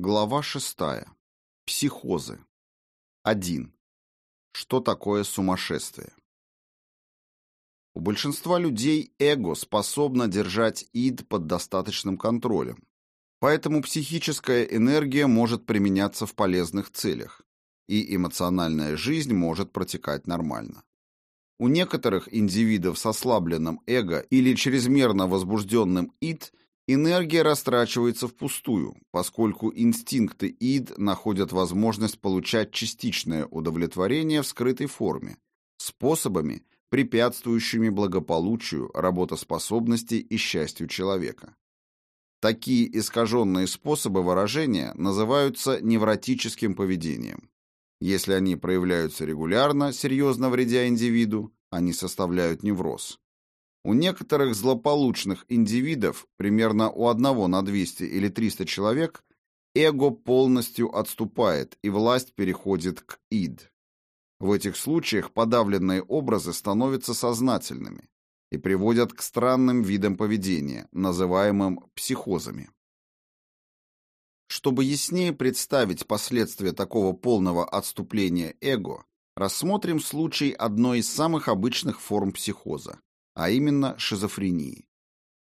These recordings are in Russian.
Глава 6. Психозы. 1. Что такое сумасшествие? У большинства людей эго способно держать ид под достаточным контролем. Поэтому психическая энергия может применяться в полезных целях, и эмоциональная жизнь может протекать нормально. У некоторых индивидов с ослабленным эго или чрезмерно возбужденным ид – Энергия растрачивается впустую, поскольку инстинкты ид находят возможность получать частичное удовлетворение в скрытой форме, способами, препятствующими благополучию, работоспособности и счастью человека. Такие искаженные способы выражения называются невротическим поведением. Если они проявляются регулярно, серьезно вредя индивиду, они составляют невроз. У некоторых злополучных индивидов, примерно у одного на 200 или 300 человек, эго полностью отступает, и власть переходит к ид. В этих случаях подавленные образы становятся сознательными и приводят к странным видам поведения, называемым психозами. Чтобы яснее представить последствия такого полного отступления эго, рассмотрим случай одной из самых обычных форм психоза а именно шизофрении.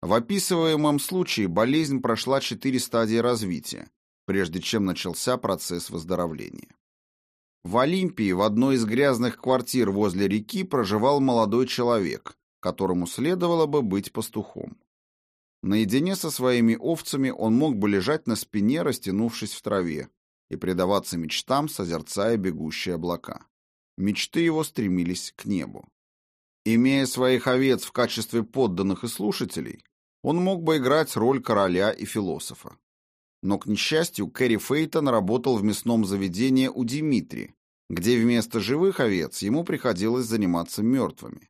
В описываемом случае болезнь прошла четыре стадии развития, прежде чем начался процесс выздоровления. В Олимпии в одной из грязных квартир возле реки проживал молодой человек, которому следовало бы быть пастухом. Наедине со своими овцами он мог бы лежать на спине, растянувшись в траве, и предаваться мечтам, созерцая бегущие облака. Мечты его стремились к небу. Имея своих овец в качестве подданных и слушателей, он мог бы играть роль короля и философа. Но, к несчастью, Кэрри Фейтон работал в мясном заведении у Димитри, где вместо живых овец ему приходилось заниматься мертвыми.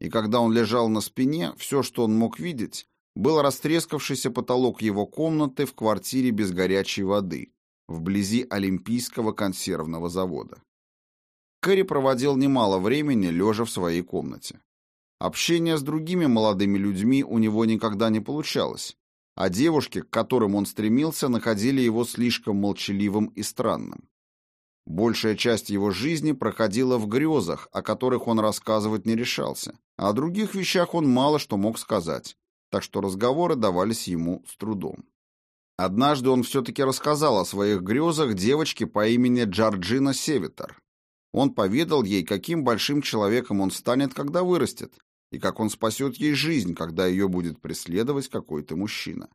И когда он лежал на спине, все, что он мог видеть, был растрескавшийся потолок его комнаты в квартире без горячей воды, вблизи Олимпийского консервного завода. Кэрри проводил немало времени, лежа в своей комнате. Общение с другими молодыми людьми у него никогда не получалось, а девушки, к которым он стремился, находили его слишком молчаливым и странным. Большая часть его жизни проходила в грезах, о которых он рассказывать не решался, а о других вещах он мало что мог сказать, так что разговоры давались ему с трудом. Однажды он все-таки рассказал о своих грезах девочке по имени Джорджина Севитер, он поведал ей, каким большим человеком он станет, когда вырастет, и как он спасет ей жизнь, когда ее будет преследовать какой-то мужчина.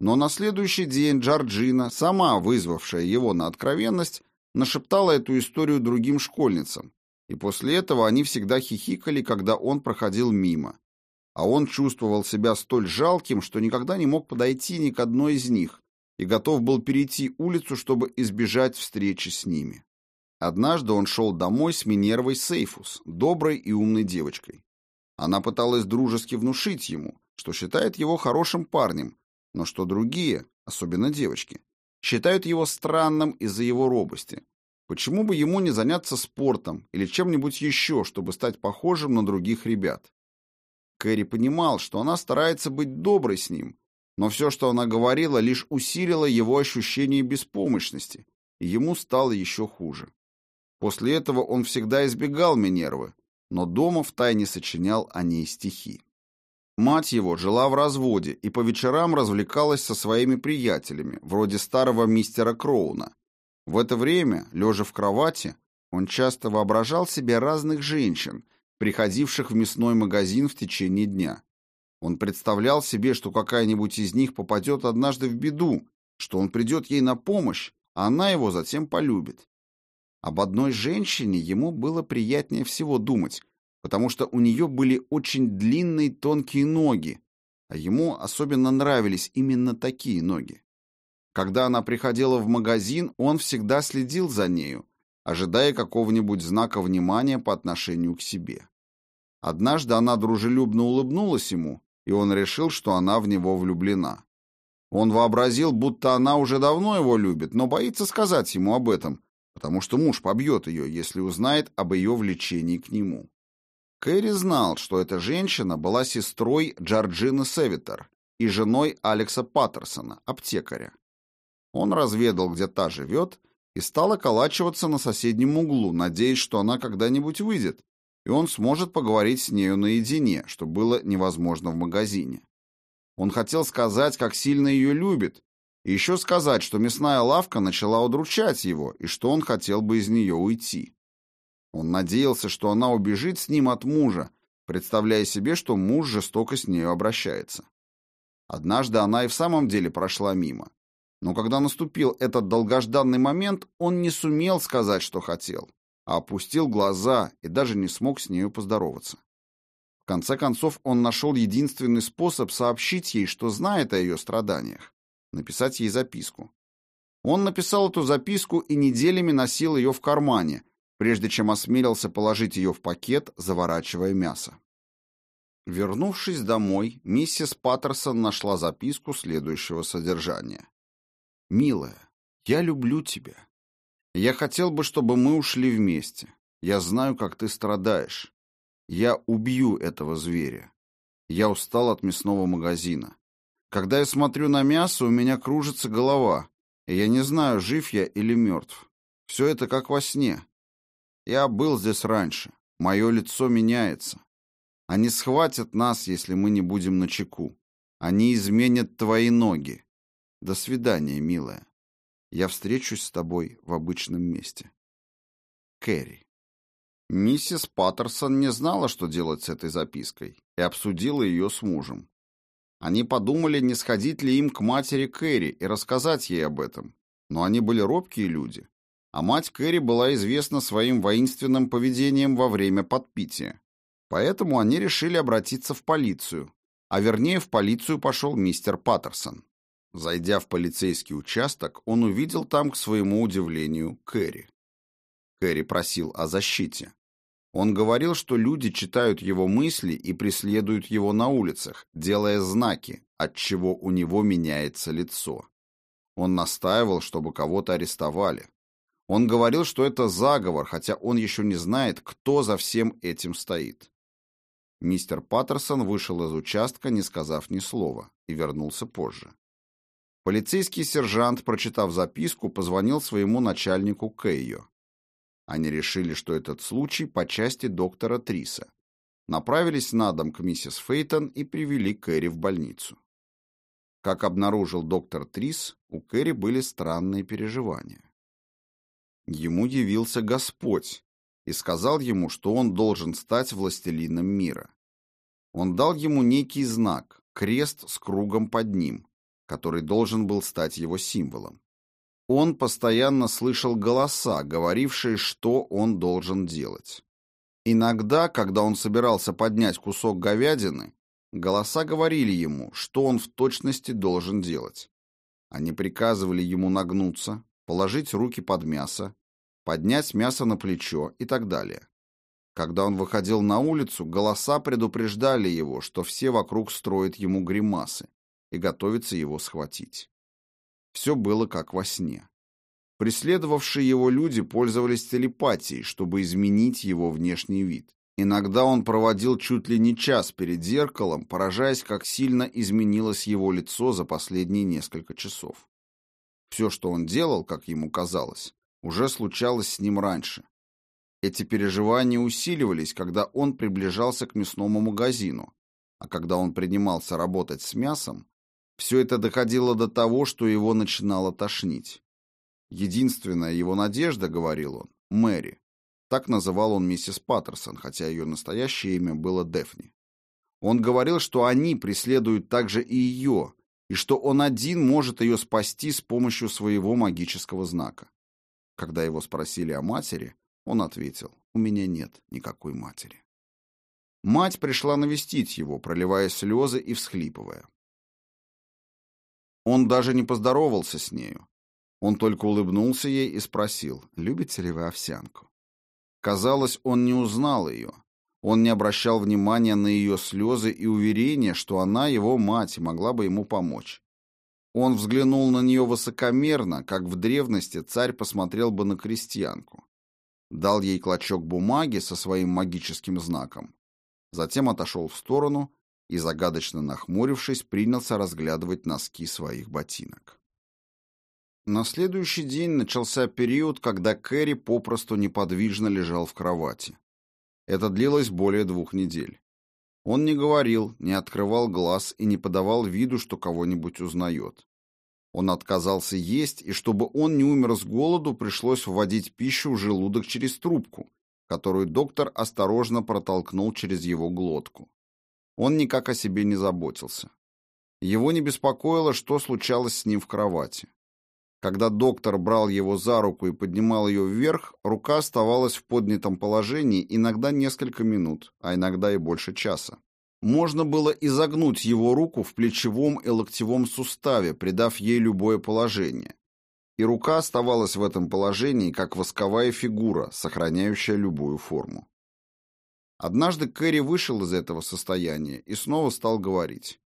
Но на следующий день Джорджина, сама вызвавшая его на откровенность, нашептала эту историю другим школьницам, и после этого они всегда хихикали, когда он проходил мимо. А он чувствовал себя столь жалким, что никогда не мог подойти ни к одной из них и готов был перейти улицу, чтобы избежать встречи с ними. Однажды он шел домой с Минервой Сейфус, доброй и умной девочкой. Она пыталась дружески внушить ему, что считает его хорошим парнем, но что другие, особенно девочки, считают его странным из-за его робости. Почему бы ему не заняться спортом или чем-нибудь еще, чтобы стать похожим на других ребят? Кэрри понимал, что она старается быть доброй с ним, но все, что она говорила, лишь усилило его ощущение беспомощности, и ему стало еще хуже. После этого он всегда избегал Минервы, но дома втайне сочинял о ней стихи. Мать его жила в разводе и по вечерам развлекалась со своими приятелями, вроде старого мистера Кроуна. В это время, лежа в кровати, он часто воображал себе разных женщин, приходивших в мясной магазин в течение дня. Он представлял себе, что какая-нибудь из них попадет однажды в беду, что он придет ей на помощь, а она его затем полюбит. Об одной женщине ему было приятнее всего думать, потому что у нее были очень длинные тонкие ноги, а ему особенно нравились именно такие ноги. Когда она приходила в магазин, он всегда следил за нею, ожидая какого-нибудь знака внимания по отношению к себе. Однажды она дружелюбно улыбнулась ему, и он решил, что она в него влюблена. Он вообразил, будто она уже давно его любит, но боится сказать ему об этом, потому что муж побьет ее, если узнает об ее влечении к нему. Кэрри знал, что эта женщина была сестрой Джорджины Севитер и женой Алекса Паттерсона, аптекаря. Он разведал, где та живет, и стал околачиваться на соседнем углу, надеясь, что она когда-нибудь выйдет, и он сможет поговорить с нею наедине, что было невозможно в магазине. Он хотел сказать, как сильно ее любит, еще сказать, что мясная лавка начала удручать его, и что он хотел бы из нее уйти. Он надеялся, что она убежит с ним от мужа, представляя себе, что муж жестоко с нею обращается. Однажды она и в самом деле прошла мимо. Но когда наступил этот долгожданный момент, он не сумел сказать, что хотел, а опустил глаза и даже не смог с нею поздороваться. В конце концов, он нашел единственный способ сообщить ей, что знает о ее страданиях, написать ей записку. Он написал эту записку и неделями носил ее в кармане, прежде чем осмелился положить ее в пакет, заворачивая мясо. Вернувшись домой, миссис Паттерсон нашла записку следующего содержания. «Милая, я люблю тебя. Я хотел бы, чтобы мы ушли вместе. Я знаю, как ты страдаешь. Я убью этого зверя. Я устал от мясного магазина. Когда я смотрю на мясо, у меня кружится голова, и я не знаю, жив я или мертв. Все это как во сне. Я был здесь раньше. Мое лицо меняется. Они схватят нас, если мы не будем начеку. Они изменят твои ноги. До свидания, милая. Я встречусь с тобой в обычном месте. Кэрри. Миссис Паттерсон не знала, что делать с этой запиской, и обсудила ее с мужем. Они подумали, не сходить ли им к матери Кэрри и рассказать ей об этом. Но они были робкие люди. А мать Кэрри была известна своим воинственным поведением во время подпития. Поэтому они решили обратиться в полицию. А вернее, в полицию пошел мистер Паттерсон. Зайдя в полицейский участок, он увидел там, к своему удивлению, Кэрри. Кэрри просил о защите. Он говорил, что люди читают его мысли и преследуют его на улицах, делая знаки, от чего у него меняется лицо. Он настаивал, чтобы кого-то арестовали. Он говорил, что это заговор, хотя он еще не знает, кто за всем этим стоит. Мистер Паттерсон вышел из участка, не сказав ни слова, и вернулся позже. Полицейский сержант, прочитав записку, позвонил своему начальнику Кейо. Они решили, что этот случай по части доктора Триса. Направились на дом к миссис Фейтон и привели Кэрри в больницу. Как обнаружил доктор Трис, у Кэрри были странные переживания. Ему явился Господь и сказал ему, что он должен стать властелином мира. Он дал ему некий знак, крест с кругом под ним, который должен был стать его символом. Он постоянно слышал голоса, говорившие, что он должен делать. Иногда, когда он собирался поднять кусок говядины, голоса говорили ему, что он в точности должен делать. Они приказывали ему нагнуться, положить руки под мясо, поднять мясо на плечо и так далее. Когда он выходил на улицу, голоса предупреждали его, что все вокруг строят ему гримасы и готовятся его схватить. Все было как во сне. Преследовавшие его люди пользовались телепатией, чтобы изменить его внешний вид. Иногда он проводил чуть ли не час перед зеркалом, поражаясь, как сильно изменилось его лицо за последние несколько часов. Все, что он делал, как ему казалось, уже случалось с ним раньше. Эти переживания усиливались, когда он приближался к мясному магазину, а когда он принимался работать с мясом, все это доходило до того, что его начинало тошнить. Единственная его надежда, говорил он, Мэри. Так называл он миссис Паттерсон, хотя ее настоящее имя было Дефни. Он говорил, что они преследуют также и ее, и что он один может ее спасти с помощью своего магического знака. Когда его спросили о матери, он ответил, «У меня нет никакой матери». Мать пришла навестить его, проливая слезы и всхлипывая. Он даже не поздоровался с нею. Он только улыбнулся ей и спросил, любите ли вы овсянку. Казалось, он не узнал ее. Он не обращал внимания на ее слезы и уверения, что она его мать и могла бы ему помочь. Он взглянул на нее высокомерно, как в древности царь посмотрел бы на крестьянку. Дал ей клочок бумаги со своим магическим знаком. Затем отошел в сторону и, загадочно нахмурившись, принялся разглядывать носки своих ботинок. На следующий день начался период, когда Кэрри попросту неподвижно лежал в кровати. Это длилось более двух недель. Он не говорил, не открывал глаз и не подавал виду, что кого-нибудь узнает. Он отказался есть, и чтобы он не умер с голоду, пришлось вводить пищу в желудок через трубку, которую доктор осторожно протолкнул через его глотку. Он никак о себе не заботился. Его не беспокоило, что случалось с ним в кровати. Когда доктор брал его за руку и поднимал ее вверх, рука оставалась в поднятом положении иногда несколько минут, а иногда и больше часа. Можно было изогнуть его руку в плечевом и локтевом суставе, придав ей любое положение. И рука оставалась в этом положении, как восковая фигура, сохраняющая любую форму. Однажды Кэрри вышел из этого состояния и снова стал говорить.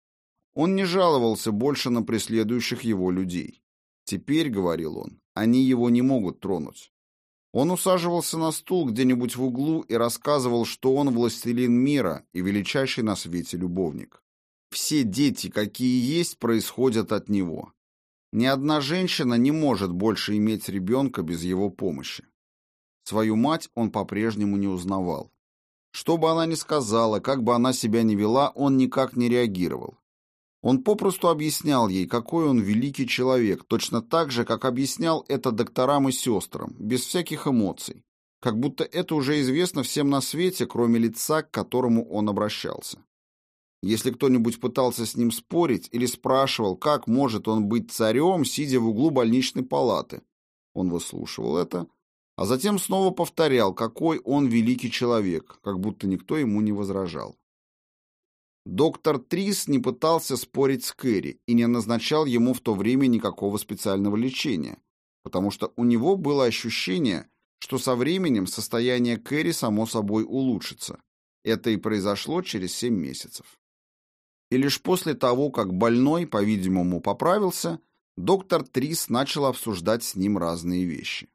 Он не жаловался больше на преследующих его людей. Теперь, говорил он, они его не могут тронуть. Он усаживался на стул где-нибудь в углу и рассказывал, что он властелин мира и величайший на свете любовник. Все дети, какие есть, происходят от него. Ни одна женщина не может больше иметь ребенка без его помощи. Свою мать он по-прежнему не узнавал. Что бы она ни сказала, как бы она себя ни вела, он никак не реагировал. Он попросту объяснял ей, какой он великий человек, точно так же, как объяснял это докторам и сестрам, без всяких эмоций, как будто это уже известно всем на свете, кроме лица, к которому он обращался. Если кто-нибудь пытался с ним спорить или спрашивал, как может он быть царем, сидя в углу больничной палаты, он выслушивал это, а затем снова повторял, какой он великий человек, как будто никто ему не возражал. Доктор Трис не пытался спорить с Кэрри и не назначал ему в то время никакого специального лечения, потому что у него было ощущение, что со временем состояние Кэрри само собой улучшится. Это и произошло через семь месяцев. И лишь после того, как больной, по-видимому, поправился, доктор Трис начал обсуждать с ним разные вещи.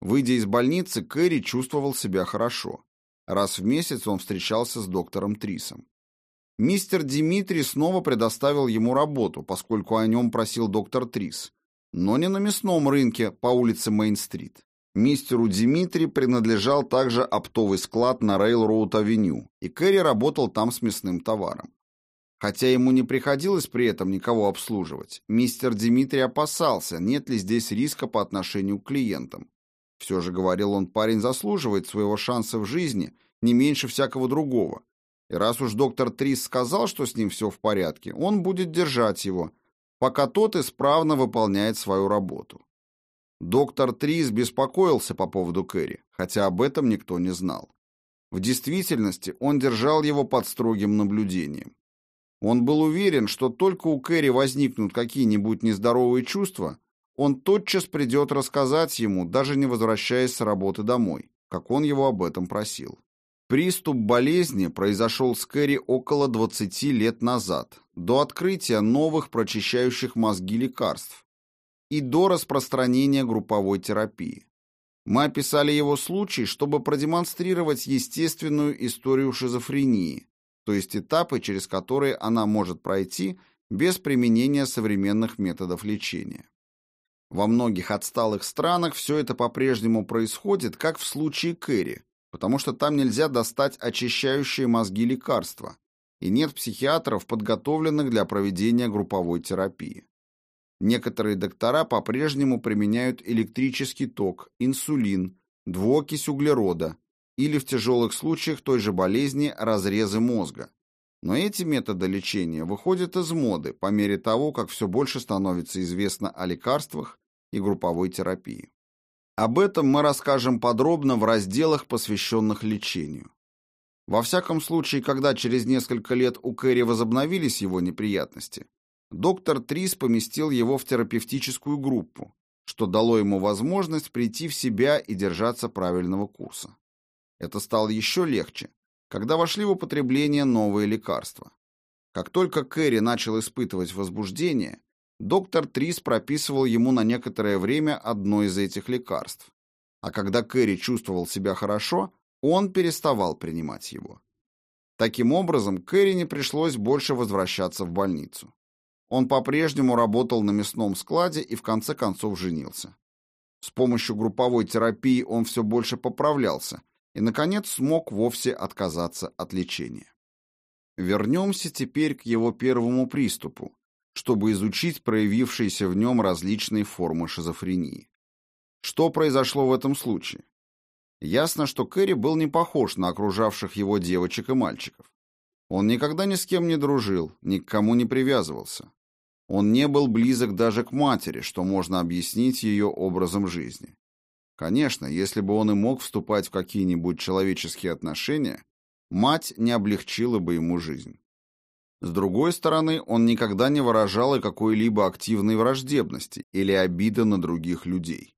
Выйдя из больницы, Кэрри чувствовал себя хорошо. Раз в месяц он встречался с доктором Трисом. Мистер Димитрий снова предоставил ему работу, поскольку о нем просил доктор Трис, но не на мясном рынке по улице Мейн-стрит. Мистеру Димитри принадлежал также оптовый склад на Рейлроуд-авеню, и Кэрри работал там с мясным товаром. Хотя ему не приходилось при этом никого обслуживать, мистер Димитрий опасался, нет ли здесь риска по отношению к клиентам. Все же, говорил он, парень заслуживает своего шанса в жизни не меньше всякого другого, и раз уж доктор Трис сказал, что с ним все в порядке, он будет держать его, пока тот исправно выполняет свою работу. Доктор Трис беспокоился по поводу Кэрри, хотя об этом никто не знал. В действительности он держал его под строгим наблюдением. Он был уверен, что только у Кэрри возникнут какие-нибудь нездоровые чувства, он тотчас придет рассказать ему, даже не возвращаясь с работы домой, как он его об этом просил. Приступ болезни произошел с Кэрри около 20 лет назад, до открытия новых прочищающих мозги лекарств и до распространения групповой терапии. Мы описали его случай, чтобы продемонстрировать естественную историю шизофрении, то есть этапы, через которые она может пройти без применения современных методов лечения. Во многих отсталых странах все это по-прежнему происходит, как в случае Кэрри, потому что там нельзя достать очищающие мозги лекарства, и нет психиатров, подготовленных для проведения групповой терапии. Некоторые доктора по-прежнему применяют электрический ток, инсулин, двуокись углерода или в тяжелых случаях той же болезни разрезы мозга. Но эти методы лечения выходят из моды по мере того, как все больше становится известно о лекарствах и групповой терапии. Об этом мы расскажем подробно в разделах, посвященных лечению. Во всяком случае, когда через несколько лет у Кэрри возобновились его неприятности, доктор Трис поместил его в терапевтическую группу, что дало ему возможность прийти в себя и держаться правильного курса. Это стало еще легче, когда вошли в употребление новые лекарства. Как только Кэрри начал испытывать возбуждение, доктор Трис прописывал ему на некоторое время одно из этих лекарств. А когда Кэрри чувствовал себя хорошо, он переставал принимать его. Таким образом, Кэрри не пришлось больше возвращаться в больницу. Он по-прежнему работал на мясном складе и в конце концов женился. С помощью групповой терапии он все больше поправлялся и, наконец, смог вовсе отказаться от лечения. Вернемся теперь к его первому приступу, чтобы изучить проявившиеся в нем различные формы шизофрении. Что произошло в этом случае? Ясно, что Кэрри был не похож на окружавших его девочек и мальчиков. Он никогда ни с кем не дружил, ни к кому не привязывался. Он не был близок даже к матери, что можно объяснить ее образом жизни. Конечно, если бы он и мог вступать в какие-нибудь человеческие отношения, мать не облегчила бы ему жизнь. С другой стороны, он никогда не выражал и какой-либо активной враждебности или обиды на других людей.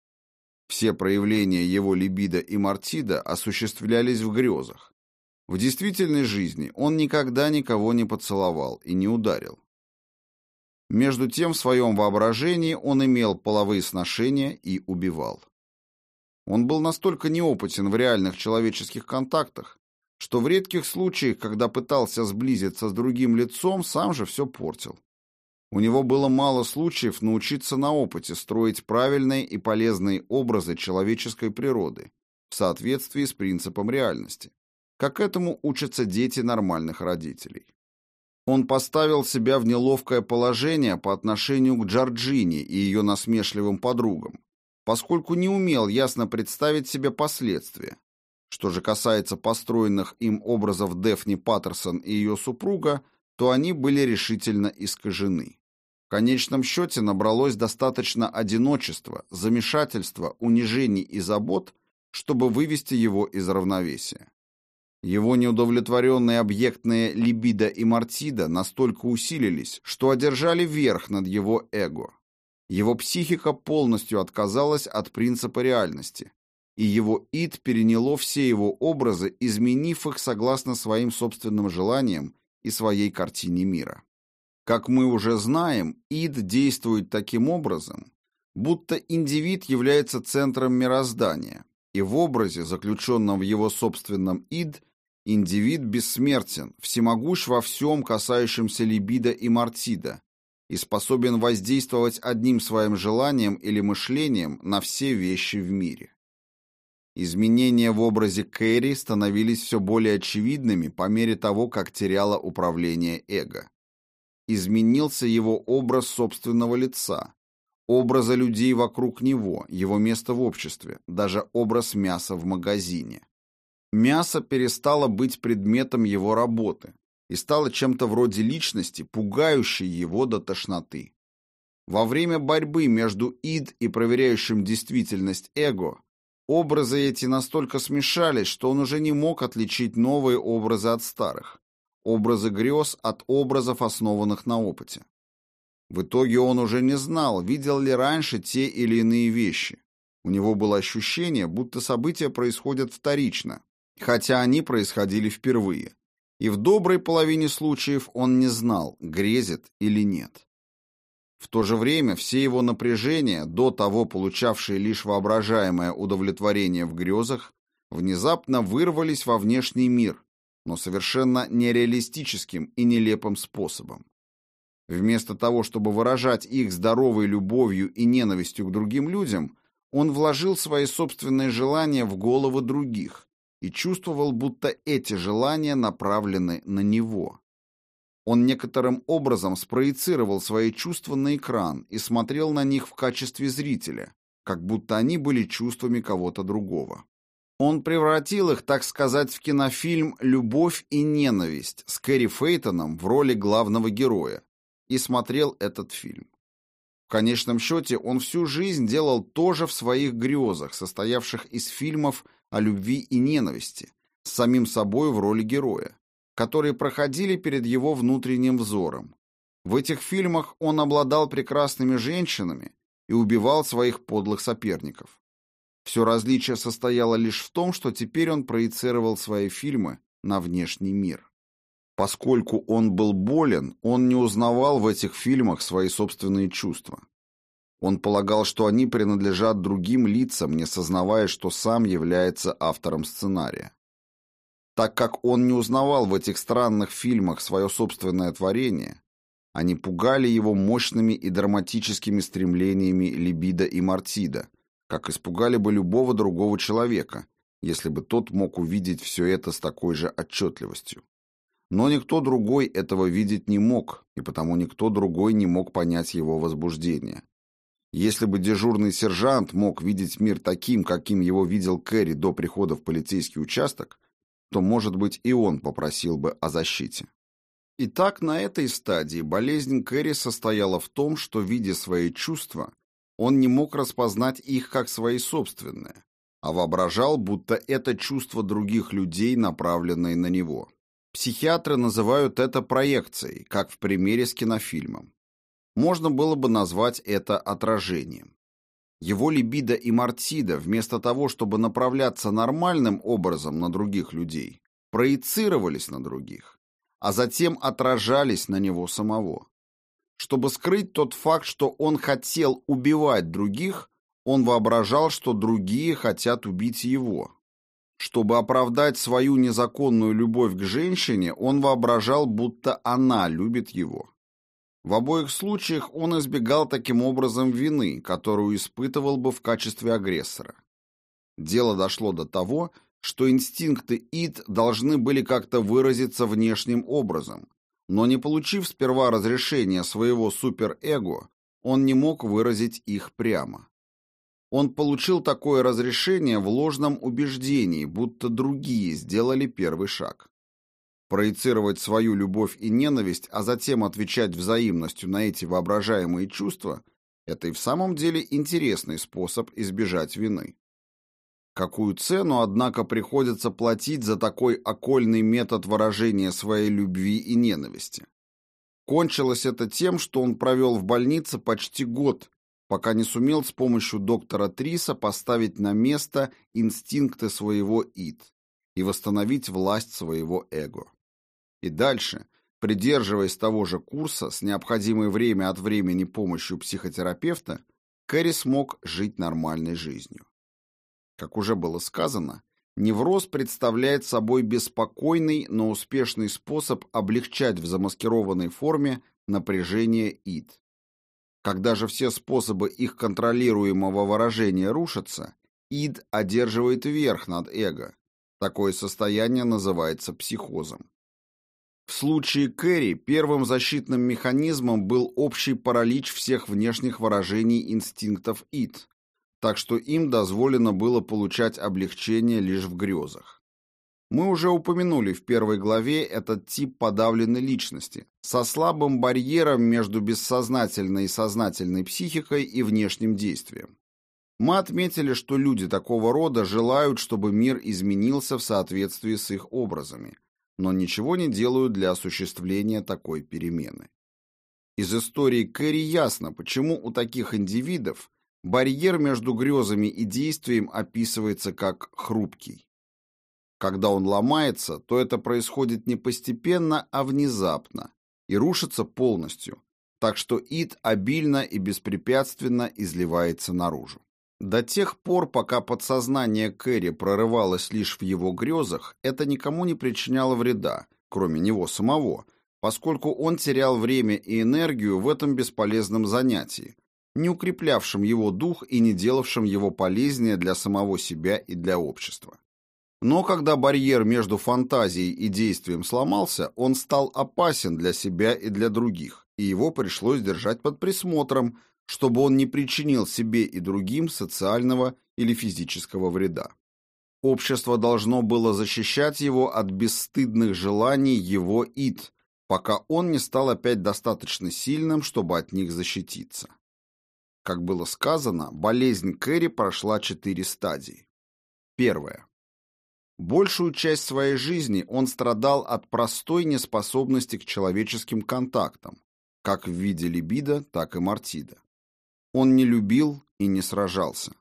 Все проявления его либидо и мартида осуществлялись в грезах. В действительной жизни он никогда никого не поцеловал и не ударил. Между тем в своем воображении он имел половые сношения и убивал. Он был настолько неопытен в реальных человеческих контактах, что в редких случаях, когда пытался сблизиться с другим лицом, сам же все портил. У него было мало случаев научиться на опыте строить правильные и полезные образы человеческой природы в соответствии с принципом реальности, как этому учатся дети нормальных родителей. Он поставил себя в неловкое положение по отношению к Джорджине и ее насмешливым подругам, поскольку не умел ясно представить себе последствия, что же касается построенных им образов Дефни Паттерсон и ее супруга, то они были решительно искажены. В конечном счете набралось достаточно одиночества, замешательства, унижений и забот, чтобы вывести его из равновесия. Его неудовлетворенные объектные либидо и мартида настолько усилились, что одержали верх над его эго. Его психика полностью отказалась от принципа реальности, и его ид переняло все его образы, изменив их согласно своим собственным желаниям и своей картине мира. Как мы уже знаем, ид действует таким образом, будто индивид является центром мироздания, и в образе, заключенном в его собственном ид, индивид бессмертен, всемогущ во всем, касающемся либидо и мартида, и способен воздействовать одним своим желанием или мышлением на все вещи в мире. Изменения в образе Кэрри становились все более очевидными по мере того, как теряло управление эго. Изменился его образ собственного лица, образа людей вокруг него, его место в обществе, даже образ мяса в магазине. Мясо перестало быть предметом его работы и стало чем-то вроде личности, пугающей его до тошноты. Во время борьбы между ид и проверяющим действительность эго Образы эти настолько смешались, что он уже не мог отличить новые образы от старых, образы грез от образов, основанных на опыте. В итоге он уже не знал, видел ли раньше те или иные вещи. У него было ощущение, будто события происходят вторично, хотя они происходили впервые. И в доброй половине случаев он не знал, грезит или нет. В то же время все его напряжения, до того получавшие лишь воображаемое удовлетворение в грезах, внезапно вырвались во внешний мир, но совершенно нереалистическим и нелепым способом. Вместо того, чтобы выражать их здоровой любовью и ненавистью к другим людям, он вложил свои собственные желания в головы других и чувствовал, будто эти желания направлены на него. Он некоторым образом спроецировал свои чувства на экран и смотрел на них в качестве зрителя, как будто они были чувствами кого-то другого. Он превратил их, так сказать, в кинофильм «Любовь и ненависть» с Кэрри Фейтоном в роли главного героя и смотрел этот фильм. В конечном счете он всю жизнь делал то же в своих грезах, состоявших из фильмов о любви и ненависти, с самим собой в роли героя которые проходили перед его внутренним взором. В этих фильмах он обладал прекрасными женщинами и убивал своих подлых соперников. Все различие состояло лишь в том, что теперь он проецировал свои фильмы на внешний мир. Поскольку он был болен, он не узнавал в этих фильмах свои собственные чувства. Он полагал, что они принадлежат другим лицам, не сознавая, что сам является автором сценария. Так как он не узнавал в этих странных фильмах свое собственное творение, Они пугали его мощными и драматическими стремлениями либидо и мартида, как испугали бы любого другого человека, если бы тот мог увидеть все это с такой же отчетливостью. Но никто другой этого видеть не мог, и потому никто другой не мог понять его возбуждение. Если бы дежурный сержант мог видеть мир таким, каким его видел Кэрри до прихода в полицейский участок, то, может быть, и он попросил бы о защите. Итак, на этой стадии болезнь Кэрри состояла в том, что, видя свои чувства, он не мог распознать их как свои собственные, а воображал, будто это чувства других людей, направленные на него. Психиатры называют это проекцией, как в примере с кинофильмом. Можно было бы назвать это отражением. Его либидо и мартида, вместо того, чтобы направляться нормальным образом на других людей, проецировались на других, а затем отражались на него самого. Чтобы скрыть тот факт, что он хотел убивать других, он воображал, что другие хотят убить его. Чтобы оправдать свою незаконную любовь к женщине, он воображал, будто она любит его. В обоих случаях он избегал таким образом вины, которую испытывал бы в качестве агрессора. Дело дошло до того, что инстинкты ид должны были как-то выразиться внешним образом, но не получив сперва разрешения своего суперэго, он не мог выразить их прямо. Он получил такое разрешение в ложном убеждении, будто другие сделали первый шаг. Проецировать свою любовь и ненависть, а затем отвечать взаимностью на эти воображаемые чувства – это и в самом деле интересный способ избежать вины. Какую цену, однако, приходится платить за такой окольный метод выражения своей любви и ненависти? Кончилось это тем, что он провел в больнице почти год, пока не сумел с помощью доктора Триса поставить на место инстинкты своего ид и восстановить власть своего эго. И дальше, придерживаясь того же курса с необходимой время от времени помощью психотерапевта, Кэрри смог жить нормальной жизнью. Как уже было сказано, невроз представляет собой беспокойный, но успешный способ облегчать в замаскированной форме напряжение ид. Когда же все способы их контролируемого выражения рушатся, ид одерживает верх над эго. Такое состояние называется психозом. В случае Кэрри первым защитным механизмом был общий паралич всех внешних выражений инстинктов ид, так что им дозволено было получать облегчение лишь в грезах. Мы уже упомянули в первой главе этот тип подавленной личности со слабым барьером между бессознательной и сознательной психикой и внешним действием. Мы отметили, что люди такого рода желают, чтобы мир изменился в соответствии с их образами, но ничего не делают для осуществления такой перемены. Из истории Кэрри ясно, почему у таких индивидов Барьер между грезами и действием описывается как хрупкий. Когда он ломается, то это происходит не постепенно, а внезапно и рушится полностью, так что ид обильно и беспрепятственно изливается наружу. До тех пор, пока подсознание Кэрри прорывалось лишь в его грезах, это никому не причиняло вреда, кроме него самого, поскольку он терял время и энергию в этом бесполезном занятии, не укреплявшим его дух и не делавшим его полезнее для самого себя и для общества. Но когда барьер между фантазией и действием сломался, он стал опасен для себя и для других, и его пришлось держать под присмотром, чтобы он не причинил себе и другим социального или физического вреда. Общество должно было защищать его от бесстыдных желаний его ид, пока он не стал опять достаточно сильным, чтобы от них защититься. Как было сказано, болезнь Кэрри прошла четыре стадии. Первая. Большую часть своей жизни он страдал от простой неспособности к человеческим контактам, как в виде либидо, так и мартида. Он не любил и не сражался.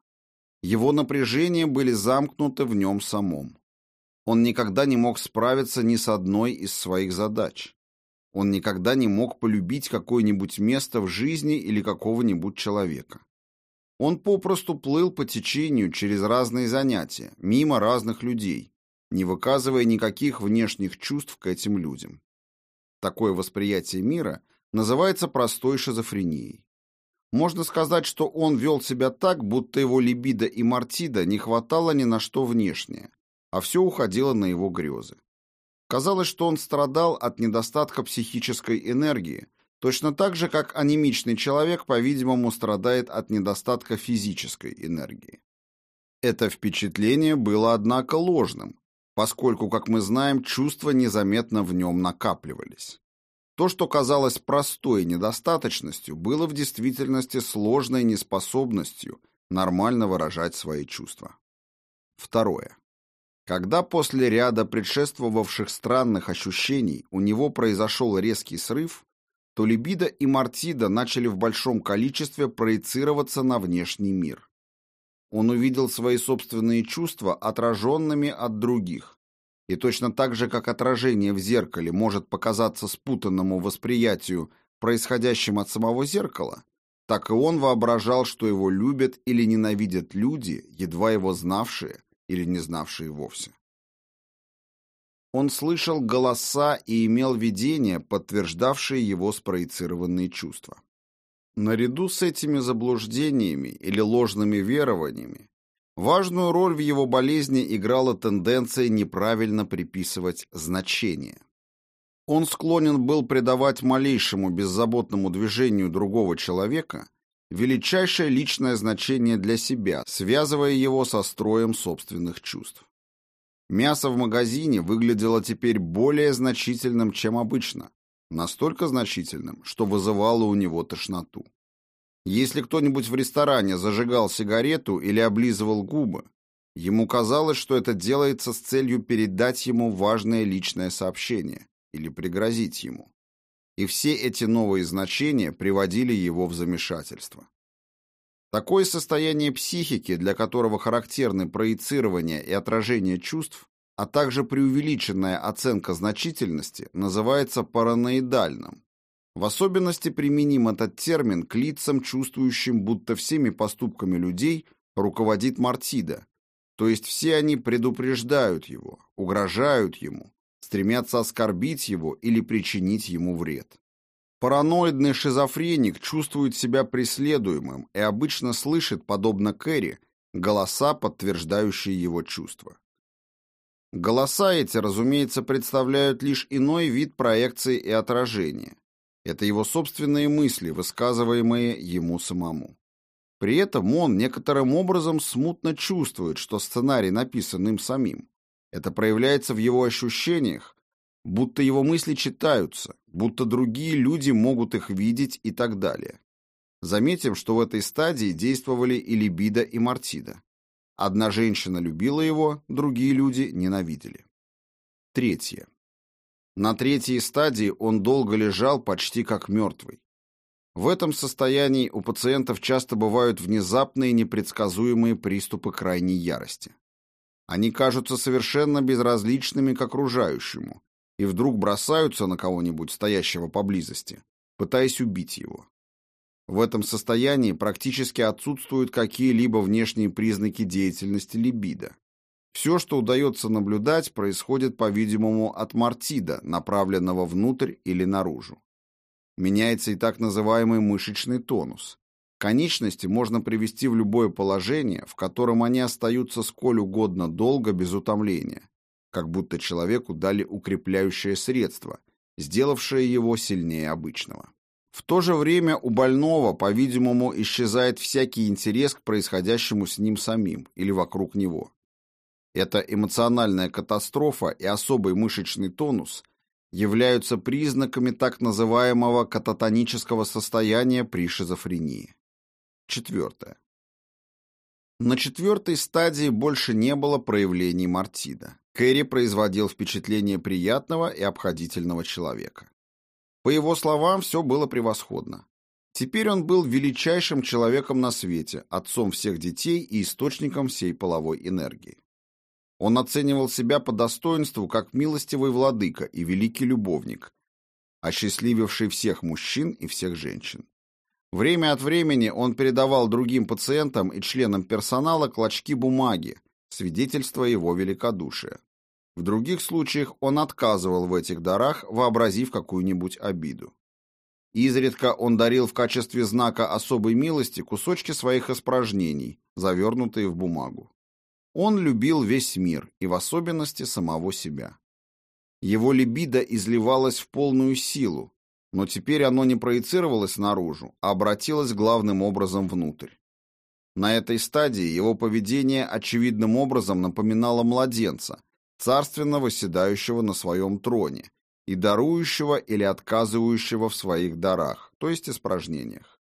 Его напряжения были замкнуты в нем самом. Он никогда не мог справиться ни с одной из своих задач. Он никогда не мог полюбить какое-нибудь место в жизни или какого-нибудь человека. Он попросту плыл по течению через разные занятия, мимо разных людей, не выказывая никаких внешних чувств к этим людям. Такое восприятие мира называется простой шизофренией. Можно сказать, что он вел себя так, будто его либидо и мартида не хватало ни на что внешнее, а все уходило на его грезы. Казалось, что он страдал от недостатка психической энергии, точно так же, как анемичный человек, по-видимому, страдает от недостатка физической энергии. Это впечатление было, однако, ложным, поскольку, как мы знаем, чувства незаметно в нем накапливались. То, что казалось простой недостаточностью, было в действительности сложной неспособностью нормально выражать свои чувства. Второе. Когда после ряда предшествовавших странных ощущений у него произошел резкий срыв, то либидо и мартида начали в большом количестве проецироваться на внешний мир. Он увидел свои собственные чувства отраженными от других, и точно так же, как отражение в зеркале может показаться спутанному восприятию, происходящим от самого зеркала, так и он воображал, что его любят или ненавидят люди, едва его знавшие или не знавшие вовсе. Он слышал голоса и имел видения, подтверждавшие его спроецированные чувства. Наряду с этими заблуждениями или ложными верованиями Важную роль в его болезни играла тенденция неправильно приписывать значение. Он склонен был придавать малейшему беззаботному движению другого человека величайшее личное значение для себя, связывая его со строем собственных чувств. Мясо в магазине выглядело теперь более значительным, чем обычно, настолько значительным, что вызывало у него тошноту. Если кто-нибудь в ресторане зажигал сигарету или облизывал губы, ему казалось, что это делается с целью передать ему важное личное сообщение или пригрозить ему. И все эти новые значения приводили его в замешательство. Такое состояние психики, для которого характерны проецирование и отражение чувств, а также преувеличенная оценка значительности, называется параноидальным, в особенности применим этот термин к лицам, чувствующим, будто всеми поступками людей руководит Мартида, то есть все они предупреждают его, угрожают ему, стремятся оскорбить его или причинить ему вред. Параноидный шизофреник чувствует себя преследуемым и обычно слышит, подобно Кэрри, голоса, подтверждающие его чувства. Голоса эти, разумеется, представляют лишь иной вид проекции и отражения, это его собственные мысли, высказываемые ему самому. При этом он некоторым образом смутно чувствует, что сценарий написан им самим. Это проявляется в его ощущениях, будто его мысли читаются, будто другие люди могут их видеть и так далее. Заметим, что в этой стадии действовали и либидо, и мартида. Одна женщина любила его, другие люди ненавидели. Третье. На третьей стадии он долго лежал почти как мертвый. В этом состоянии у пациентов часто бывают внезапные непредсказуемые приступы крайней ярости. Они кажутся совершенно безразличными к окружающему и вдруг бросаются на кого-нибудь, стоящего поблизости, пытаясь убить его. В этом состоянии практически отсутствуют какие-либо внешние признаки деятельности либидо. Все, что удается наблюдать, происходит, по-видимому, от мартида, направленного внутрь или наружу. Меняется и так называемый мышечный тонус. Конечности можно привести в любое положение, в котором они остаются сколь угодно долго без утомления, как будто человеку дали укрепляющее средство, сделавшее его сильнее обычного. В то же время у больного, по-видимому, исчезает всякий интерес к происходящему с ним самим или вокруг него. Эта эмоциональная катастрофа и особый мышечный тонус являются признаками так называемого кататонического состояния при шизофрении. Четвертое. На четвертой стадии больше не было проявлений мартида. Кэрри производил впечатление приятного и обходительного человека. По его словам, все было превосходно. Теперь он был величайшим человеком на свете, отцом всех детей и источником всей половой энергии. Он оценивал себя по достоинству как милостивый владыка и великий любовник, осчастлививший всех мужчин и всех женщин. Время от времени он передавал другим пациентам и членам персонала клочки бумаги, свидетельство его великодушия. В других случаях он отказывал в этих дарах, вообразив какую-нибудь обиду. Изредка он дарил в качестве знака особой милости кусочки своих испражнений, завернутые в бумагу. Он любил весь мир и в особенности самого себя. Его либидо изливалось в полную силу, но теперь оно не проецировалось наружу, а обратилось главным образом внутрь. На этой стадии его поведение очевидным образом напоминало младенца, царственно восседающего на своем троне и дарующего или отказывающего в своих дарах, то есть испражнениях.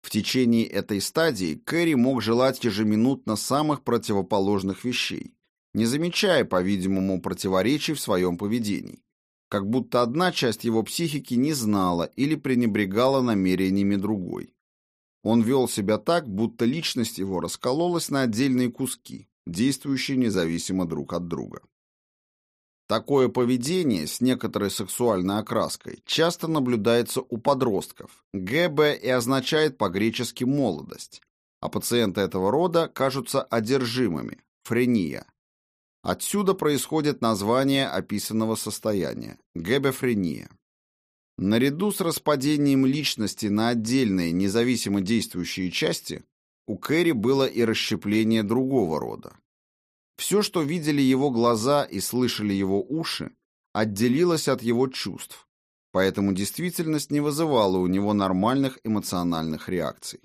В течение этой стадии Кэрри мог желать ежеминутно самых противоположных вещей, не замечая, по-видимому, противоречий в своем поведении, как будто одна часть его психики не знала или пренебрегала намерениями другой. Он вел себя так, будто личность его раскололась на отдельные куски, действующие независимо друг от друга. Такое поведение с некоторой сексуальной окраской часто наблюдается у подростков. ГБ и означает по-гречески «молодость», а пациенты этого рода кажутся одержимыми – френия. Отсюда происходит название описанного состояния – гебефрения. Наряду с распадением личности на отдельные независимо действующие части, у Кэрри было и расщепление другого рода. Все, что видели его глаза и слышали его уши, отделилось от его чувств, поэтому действительность не вызывала у него нормальных эмоциональных реакций.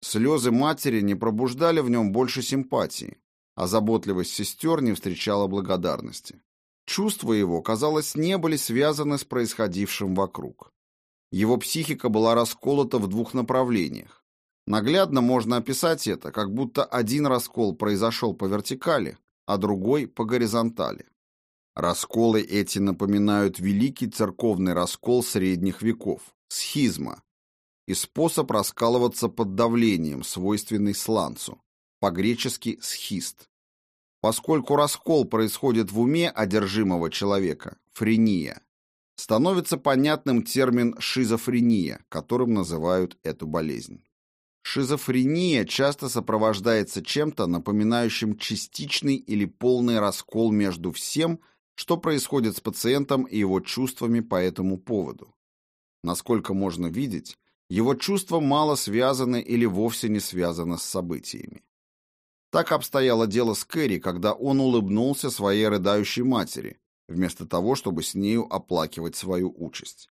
Слезы матери не пробуждали в нем больше симпатии, а заботливость сестер не встречала благодарности. Чувства его, казалось, не были связаны с происходившим вокруг. Его психика была расколота в двух направлениях. Наглядно можно описать это, как будто один раскол произошел по вертикали, а другой по горизонтали. Расколы эти напоминают великий церковный раскол средних веков, схизма, и способ раскалываться под давлением, свойственный сланцу, по-гречески схист. Поскольку раскол происходит в уме одержимого человека, френия, становится понятным термин шизофрения, которым называют эту болезнь. Шизофрения часто сопровождается чем-то напоминающим частичный или полный раскол между всем, что происходит с пациентом и его чувствами по этому поводу. Насколько можно видеть, его чувства мало связаны или вовсе не связаны с событиями. Так обстояло дело с Кэрри, когда он улыбнулся своей рыдающей матери, вместо того, чтобы с нею оплакивать свою участь.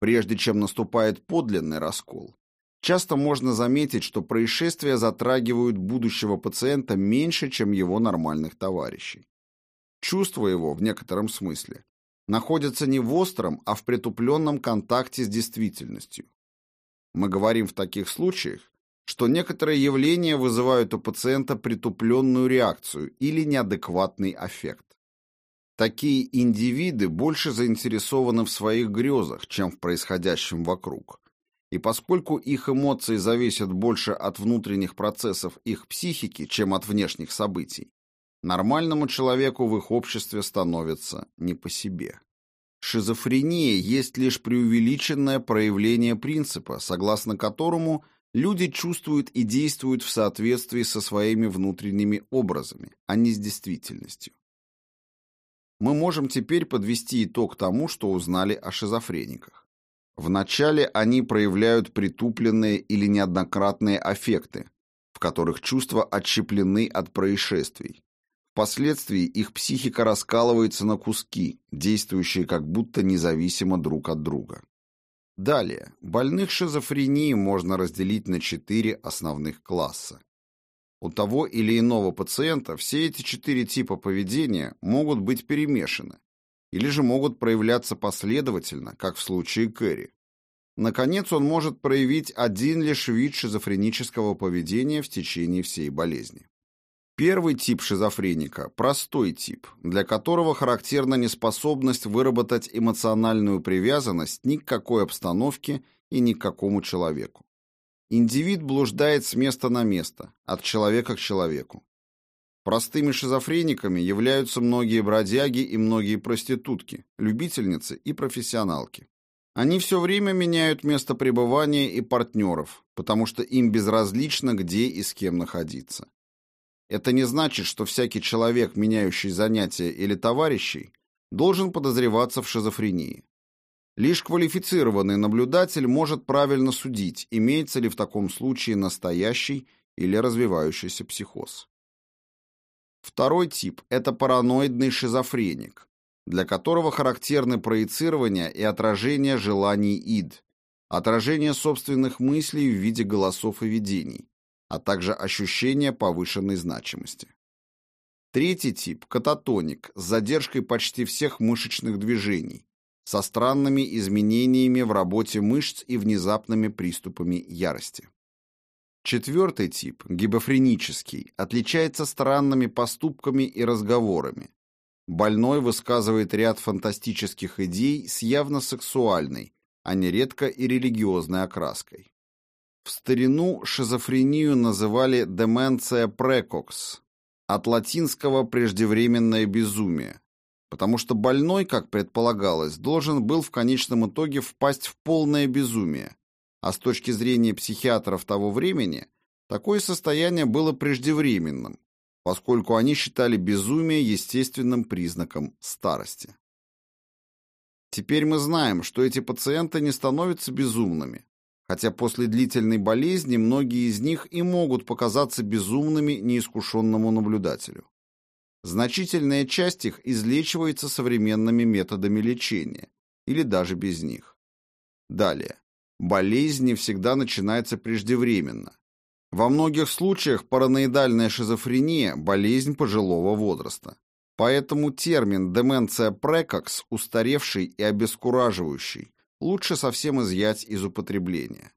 Прежде чем наступает подлинный раскол, часто можно заметить, что происшествия затрагивают будущего пациента меньше, чем его нормальных товарищей. Чувства его, в некотором смысле, находятся не в остром, а в притупленном контакте с действительностью. Мы говорим в таких случаях, что некоторые явления вызывают у пациента притупленную реакцию или неадекватный аффект. Такие индивиды больше заинтересованы в своих грезах, чем в происходящем вокруг. И поскольку их эмоции зависят больше от внутренних процессов их психики, чем от внешних событий, нормальному человеку в их обществе становится не по себе. Шизофрения есть лишь преувеличенное проявление принципа, согласно которому Люди чувствуют и действуют в соответствии со своими внутренними образами, а не с действительностью. Мы можем теперь подвести итог тому, что узнали о шизофрениках. Вначале они проявляют притупленные или неоднократные аффекты, в которых чувства отщеплены от происшествий. Впоследствии их психика раскалывается на куски, действующие как будто независимо друг от друга. Далее, больных шизофренией можно разделить на четыре основных класса. У того или иного пациента все эти четыре типа поведения могут быть перемешаны или же могут проявляться последовательно, как в случае Кэрри. Наконец, он может проявить один лишь вид шизофренического поведения в течение всей болезни. Первый тип шизофреника – простой тип, для которого характерна неспособность выработать эмоциональную привязанность ни к какой обстановке и ни к какому человеку. Индивид блуждает с места на место, от человека к человеку. Простыми шизофрениками являются многие бродяги и многие проститутки, любительницы и профессионалки. Они все время меняют место пребывания и партнеров, потому что им безразлично, где и с кем находиться. Это не значит, что всякий человек, меняющий занятия или товарищей, должен подозреваться в шизофрении. Лишь квалифицированный наблюдатель может правильно судить, имеется ли в таком случае настоящий или развивающийся психоз. Второй тип – это параноидный шизофреник, для которого характерны проецирование и отражение желаний ид, отражение собственных мыслей в виде голосов и видений, а также ощущение повышенной значимости. Третий тип – кататоник с задержкой почти всех мышечных движений, со странными изменениями в работе мышц и внезапными приступами ярости. Четвертый тип, гибофренический, отличается странными поступками и разговорами. Больной высказывает ряд фантастических идей с явно сексуальной, а нередко и религиозной окраской. В старину шизофрению называли деменция прекокс, от латинского преждевременное безумие, потому что больной, как предполагалось, должен был в конечном итоге впасть в полное безумие, а с точки зрения психиатров того времени такое состояние было преждевременным, поскольку они считали безумие естественным признаком старости. Теперь мы знаем, что эти пациенты не становятся безумными, хотя после длительной болезни многие из них и могут показаться безумными неискушенному наблюдателю. Значительная часть их излечивается современными методами лечения или даже без них. Далее. Болезнь не всегда начинается преждевременно. Во многих случаях параноидальная шизофрения – болезнь пожилого возраста. Поэтому термин «деменция прекокс» устаревший и обескураживающий лучше совсем изъять из употребления.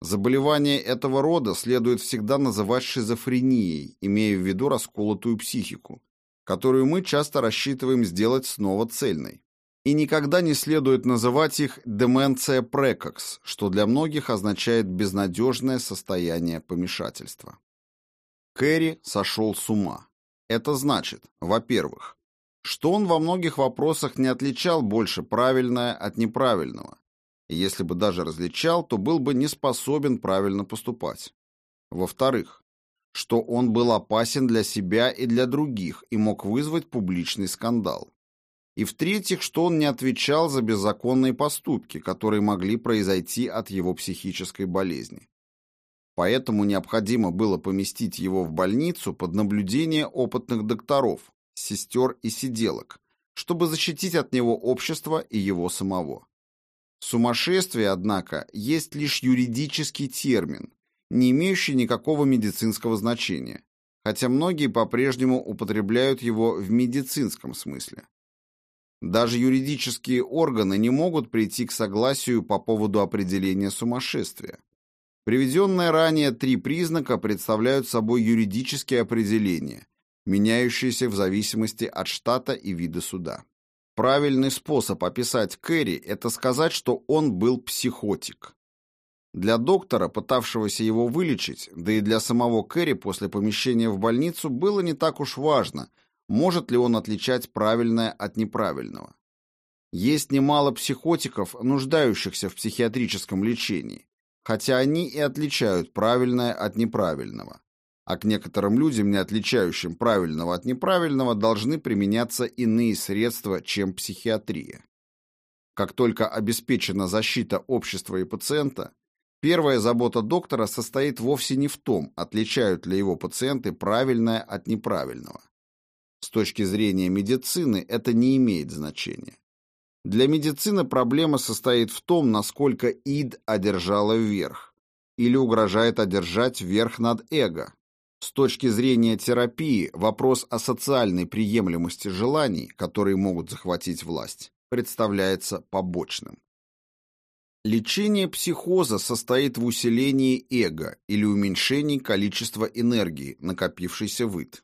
Заболевание этого рода следует всегда называть шизофренией, имея в виду расколотую психику, которую мы часто рассчитываем сделать снова цельной. И никогда не следует называть их деменция прекокс, что для многих означает безнадежное состояние помешательства. Кэрри сошел с ума. Это значит, во-первых, что он во многих вопросах не отличал больше правильное от неправильного, и если бы даже различал, то был бы не способен правильно поступать. Во-вторых, что он был опасен для себя и для других и мог вызвать публичный скандал. И в-третьих, что он не отвечал за беззаконные поступки, которые могли произойти от его психической болезни. Поэтому необходимо было поместить его в больницу под наблюдение опытных докторов, сестер и сиделок, чтобы защитить от него общество и его самого. Сумасшествие, однако, есть лишь юридический термин, не имеющий никакого медицинского значения, хотя многие по-прежнему употребляют его в медицинском смысле. Даже юридические органы не могут прийти к согласию по поводу определения сумасшествия. Приведенные ранее три признака представляют собой юридические определения, меняющиеся в зависимости от штата и вида суда. Правильный способ описать Кэрри – это сказать, что он был психотик. Для доктора, пытавшегося его вылечить, да и для самого Кэрри после помещения в больницу было не так уж важно, может ли он отличать правильное от неправильного. Есть немало психотиков, нуждающихся в психиатрическом лечении, хотя они и отличают правильное от неправильного а к некоторым людям, не отличающим правильного от неправильного, должны применяться иные средства, чем психиатрия. Как только обеспечена защита общества и пациента, первая забота доктора состоит вовсе не в том, отличают ли его пациенты правильное от неправильного. С точки зрения медицины это не имеет значения. Для медицины проблема состоит в том, насколько ид одержала верх или угрожает одержать верх над эго, с точки зрения терапии, вопрос о социальной приемлемости желаний, которые могут захватить власть, представляется побочным. Лечение психоза состоит в усилении эго или уменьшении количества энергии, накопившейся в ид.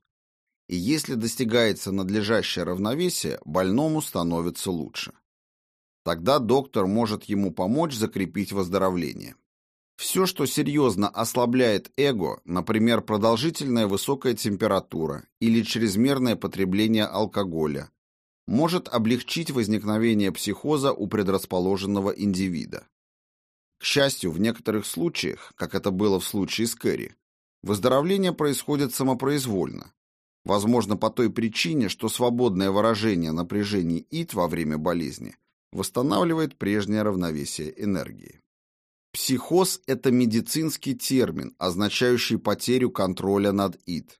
И если достигается надлежащее равновесие, больному становится лучше. Тогда доктор может ему помочь закрепить выздоровление. Все, что серьезно ослабляет эго, например, продолжительная высокая температура или чрезмерное потребление алкоголя, может облегчить возникновение психоза у предрасположенного индивида. К счастью, в некоторых случаях, как это было в случае с Кэрри, выздоровление происходит самопроизвольно. Возможно, по той причине, что свободное выражение напряжений ИТ во время болезни восстанавливает прежнее равновесие энергии. Психоз – это медицинский термин, означающий потерю контроля над ид.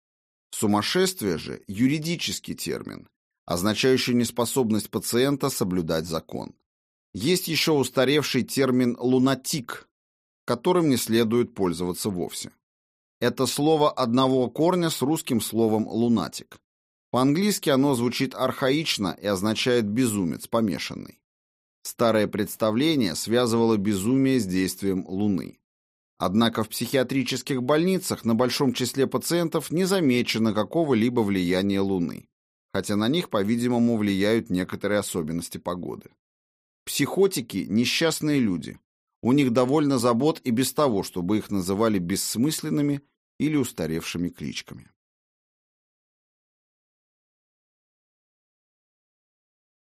Сумасшествие же – юридический термин, означающий неспособность пациента соблюдать закон. Есть еще устаревший термин «лунатик», которым не следует пользоваться вовсе. Это слово одного корня с русским словом «лунатик». По-английски оно звучит архаично и означает «безумец, помешанный». Старое представление связывало безумие с действием Луны. Однако в психиатрических больницах на большом числе пациентов не замечено какого-либо влияния Луны, хотя на них, по-видимому, влияют некоторые особенности погоды. Психотики – несчастные люди. У них довольно забот и без того, чтобы их называли бессмысленными или устаревшими кличками.